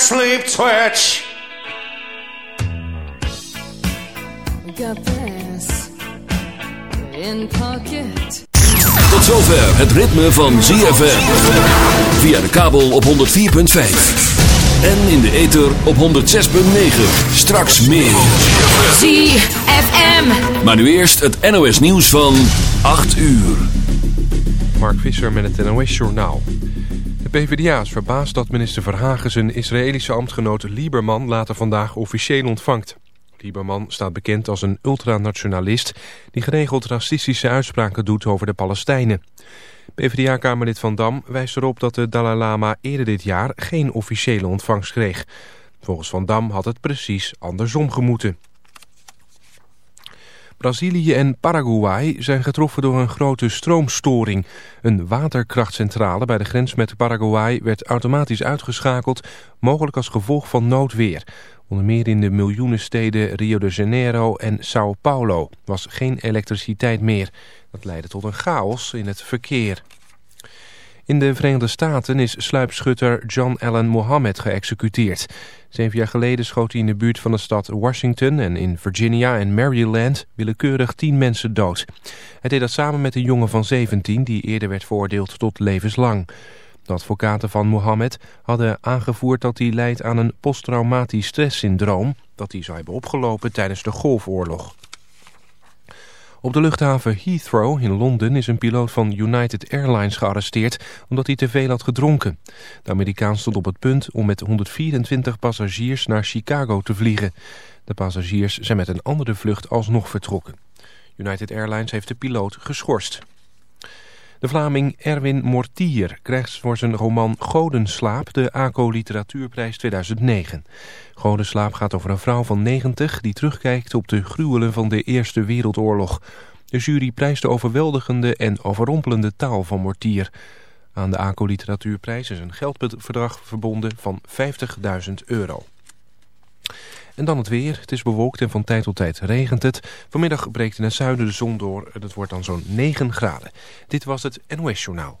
sleep twitch. Got this in pocket. Tot zover het ritme van ZFM. Via de kabel op 104.5. En in de ether op 106.9. Straks meer. ZFM. Maar nu eerst het NOS nieuws van 8 uur. Mark Visser met het NOS Journaal. De PvdA is verbaasd dat minister Verhagen zijn Israëlische ambtgenoot Lieberman later vandaag officieel ontvangt. Lieberman staat bekend als een ultranationalist die geregeld racistische uitspraken doet over de Palestijnen. PvdA-kamerlid Van Dam wijst erop dat de Dalai Lama eerder dit jaar geen officiële ontvangst kreeg. Volgens Van Dam had het precies andersom gemoeten. Brazilië en Paraguay zijn getroffen door een grote stroomstoring. Een waterkrachtcentrale bij de grens met Paraguay werd automatisch uitgeschakeld, mogelijk als gevolg van noodweer. Onder meer in de miljoenensteden Rio de Janeiro en Sao Paulo was geen elektriciteit meer. Dat leidde tot een chaos in het verkeer. In de Verenigde Staten is sluipschutter John Allen Mohammed geëxecuteerd. Zeven jaar geleden schoot hij in de buurt van de stad Washington en in Virginia en Maryland willekeurig tien mensen dood. Hij deed dat samen met een jongen van 17 die eerder werd veroordeeld tot levenslang. De advocaten van Mohammed hadden aangevoerd dat hij leidt aan een posttraumatisch stresssyndroom... dat hij zou hebben opgelopen tijdens de Golfoorlog. Op de luchthaven Heathrow in Londen is een piloot van United Airlines gearresteerd omdat hij te veel had gedronken. De Amerikaan stond op het punt om met 124 passagiers naar Chicago te vliegen. De passagiers zijn met een andere vlucht alsnog vertrokken. United Airlines heeft de piloot geschorst. De Vlaming Erwin Mortier krijgt voor zijn roman Godenslaap de ACO Literatuurprijs 2009. Godenslaap gaat over een vrouw van 90 die terugkijkt op de gruwelen van de Eerste Wereldoorlog. De jury prijst de overweldigende en overrompelende taal van Mortier. Aan de ACO Literatuurprijs is een geldbedrag verbonden van 50.000 euro. En dan het weer. Het is bewolkt en van tijd tot tijd regent het. Vanmiddag breekt in het zuiden de zon door en het wordt dan zo'n 9 graden. Dit was het NOS Journaal.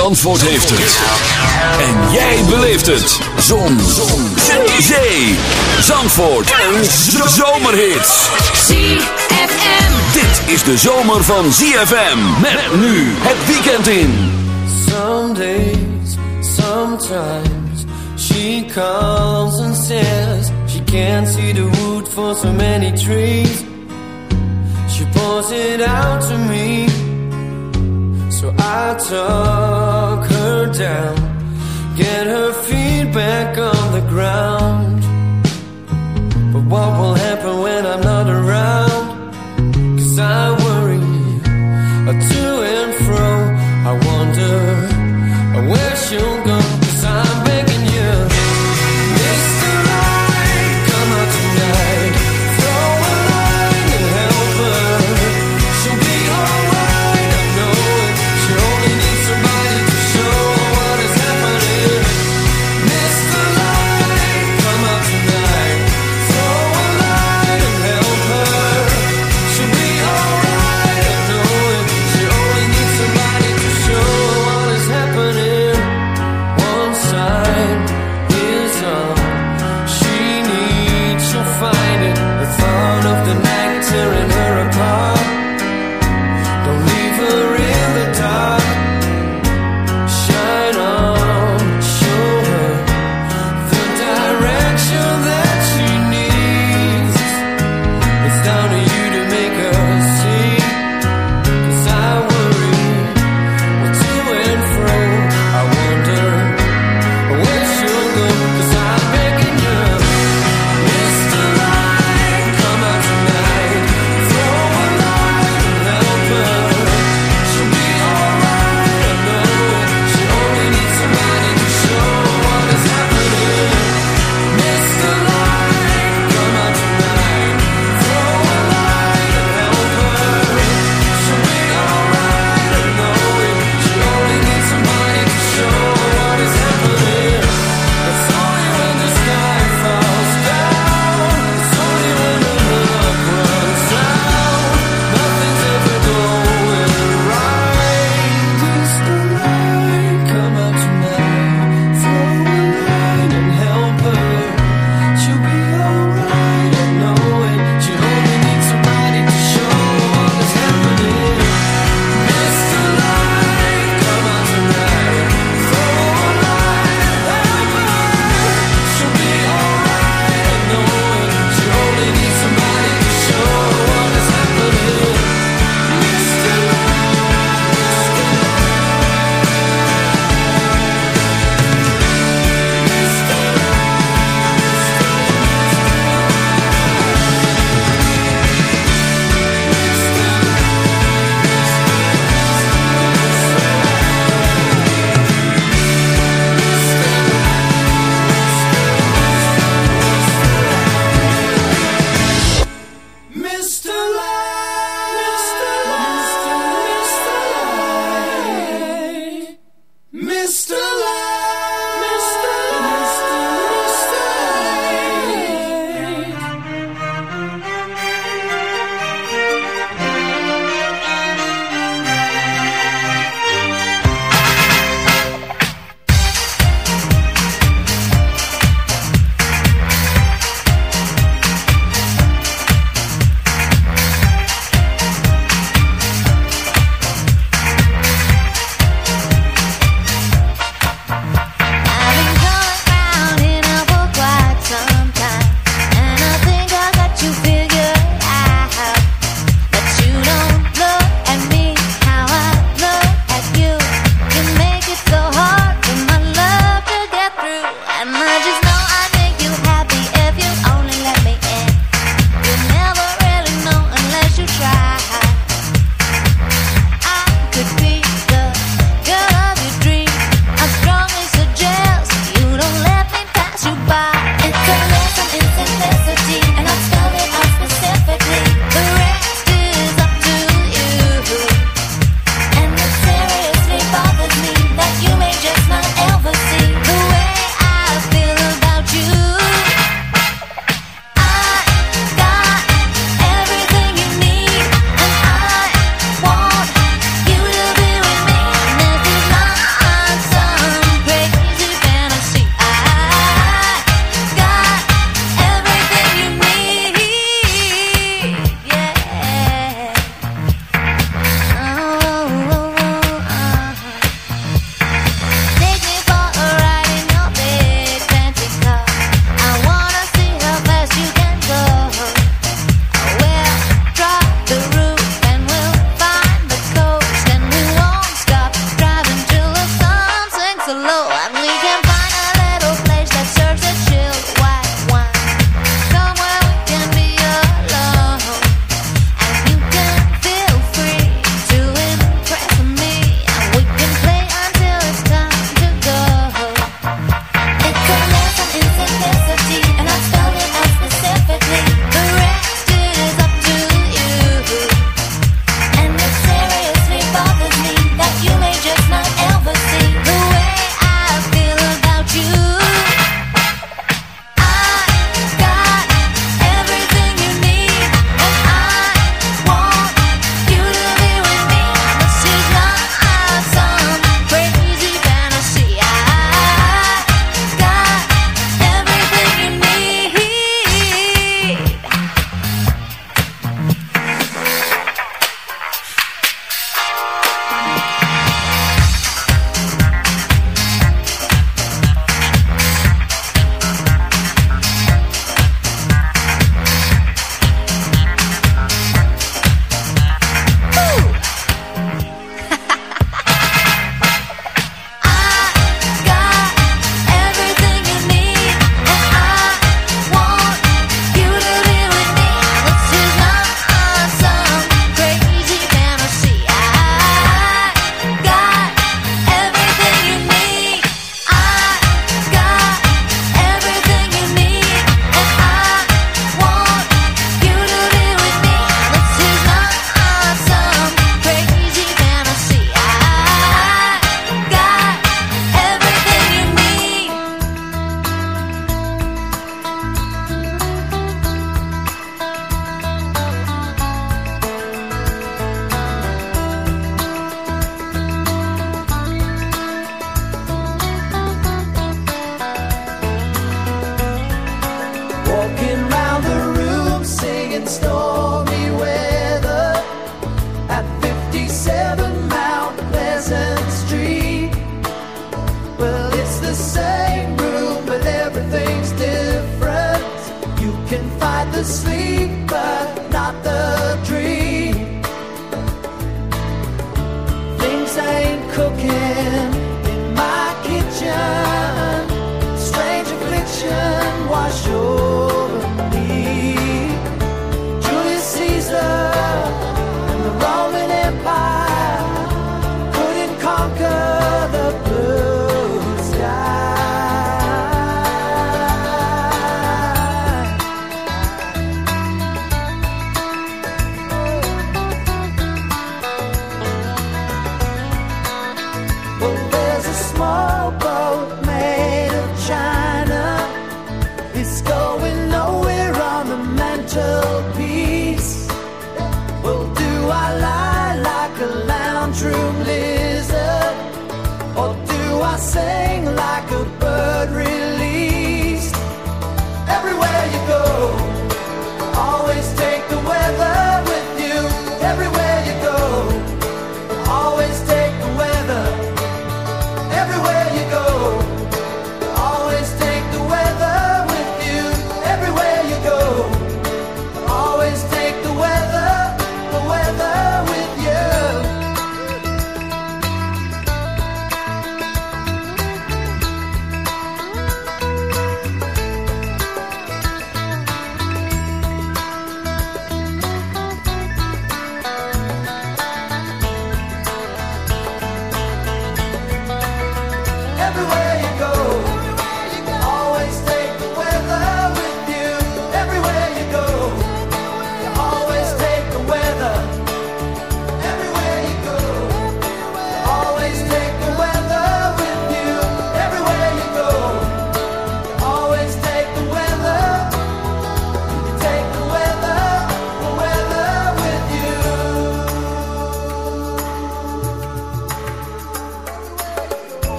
Zandvoort heeft het. En jij beleeft het. Zon. Zon. Zee. Zandvoort. Een zomerhit. ZFM. Dit is de zomer van ZFM. Met nu het weekend in. Some days, sometimes she calls and says she can't see the wood for so many trees. She pours it out to me, so I took her down, get her feet back on the ground. But what will happen when I'm not around?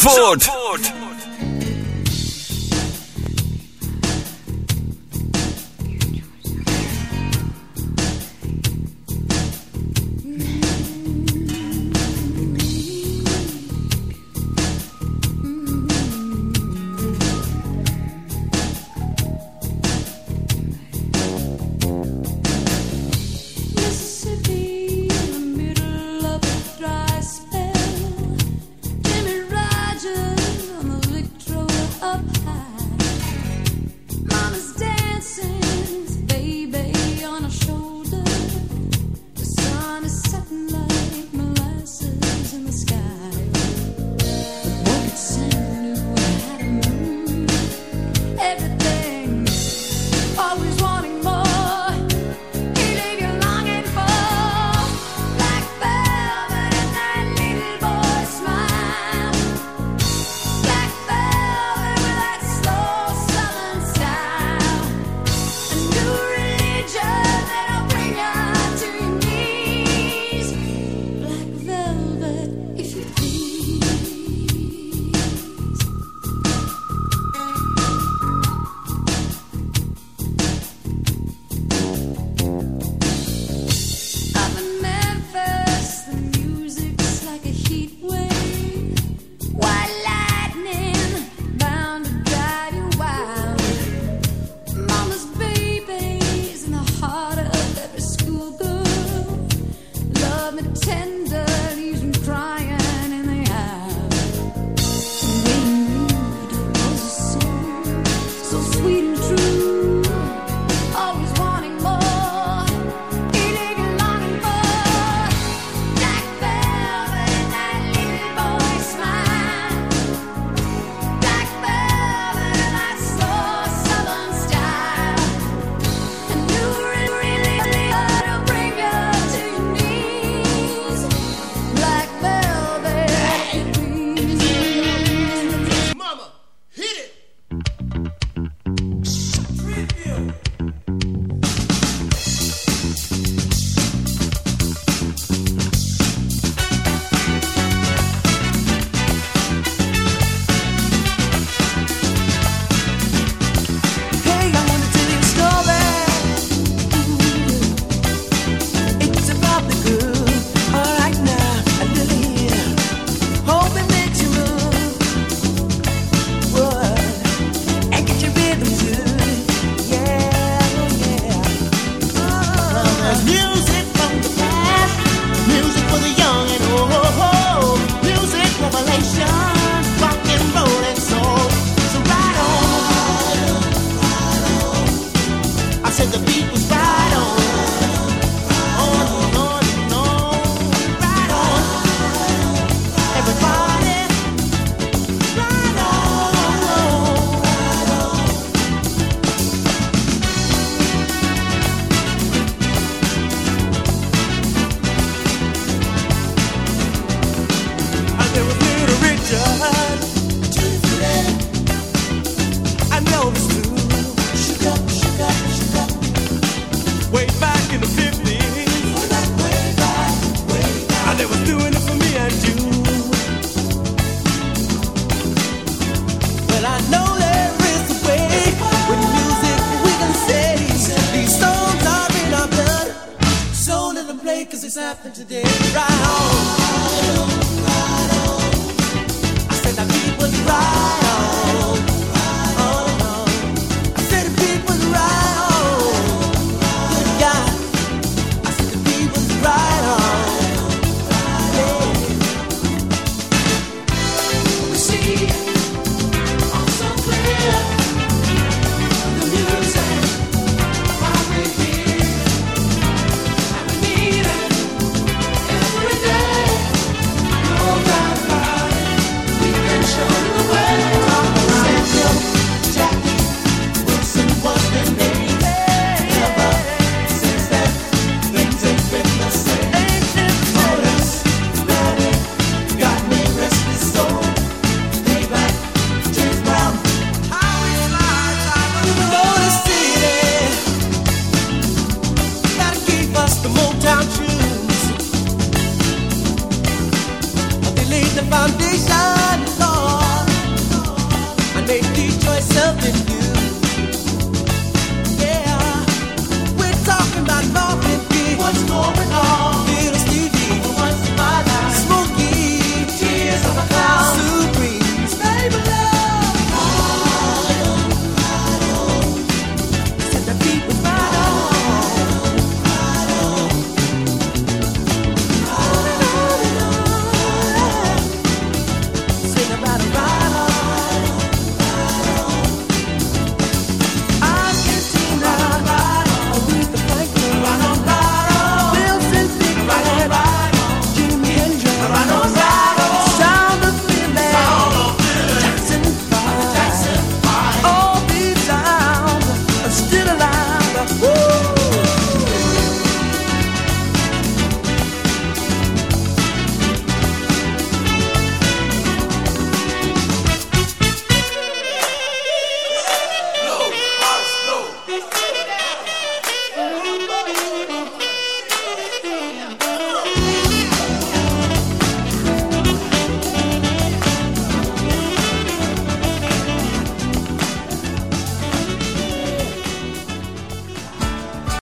Zandvoort.